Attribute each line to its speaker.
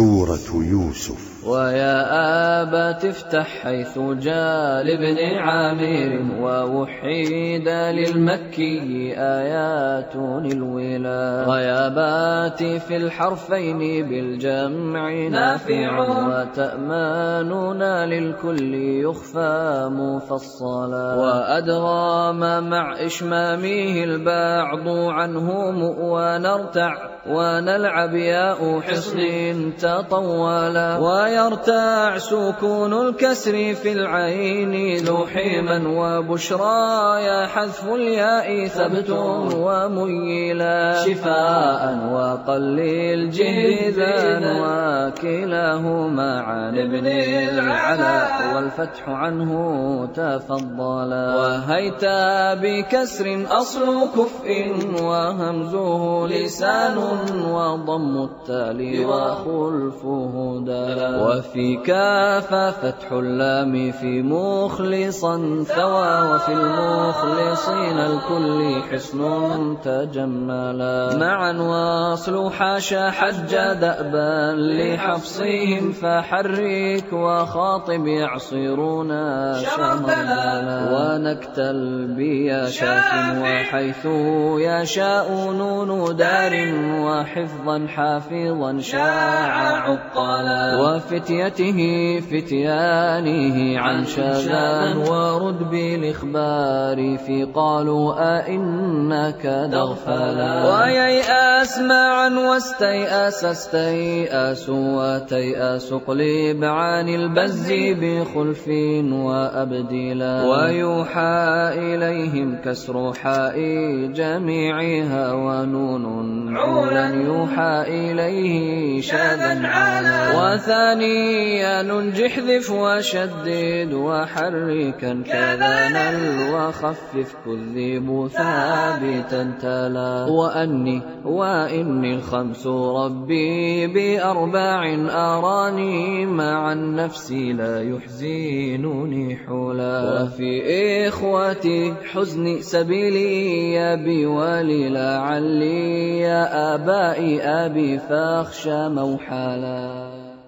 Speaker 1: سورة يوسف.
Speaker 2: ويا آبا افتح حيث جاء لابن عامر ووحيد للمكي آيات الولا. غيابات في الحرفين بالجمع نافع وتأماننا للكل يخفى مفصلا. وأدغام مع إشمامه البعض عنه ونرتع ونلعب ياء حصن تطولا ويرتاع سكون الكسر في العين ذو حيما وبشرى يا حذف الياء ثبت وميلا. شفاء وقليل جهدا وكلاهما عن ابن العلاء والفتح عنه تفضلا. وهيت بكسر أصل كفء وهمزه لسان وضم التالي. وخلفه دلا وفي كاف فتح اللام في مخلصا ثوى وفي المخلصين الكل حصن تجملا. معا واصل حاشا حج دأبا لحفصهم فحرك وخاطب يعصرون شمرلا ونكتل بيا شاف وحيث يشاء نون دار وحفظا حافظا شاع عقلا وفتيته فتيانه عن شذان ورد بالإخبار في قالوا أئنك دغفلا. وييأس معا واستيأس استيأس وتيأس قليب عن البز بخلف وأبدلا ويوحى إليهم كسر حاء جميعها ونون عولا يوحى إليه شاذا عالا. وثانيا جحذف وشدد وحركا كذا وخفف كذب ثابتا تلا. وأني وإني الخمس ربي بأربع أراني مع النفس لا يحزنني حلا. وفي إخوتي حزن سبيلي يا بي ولعلي يا آبائي أبي فاخشى موحلا.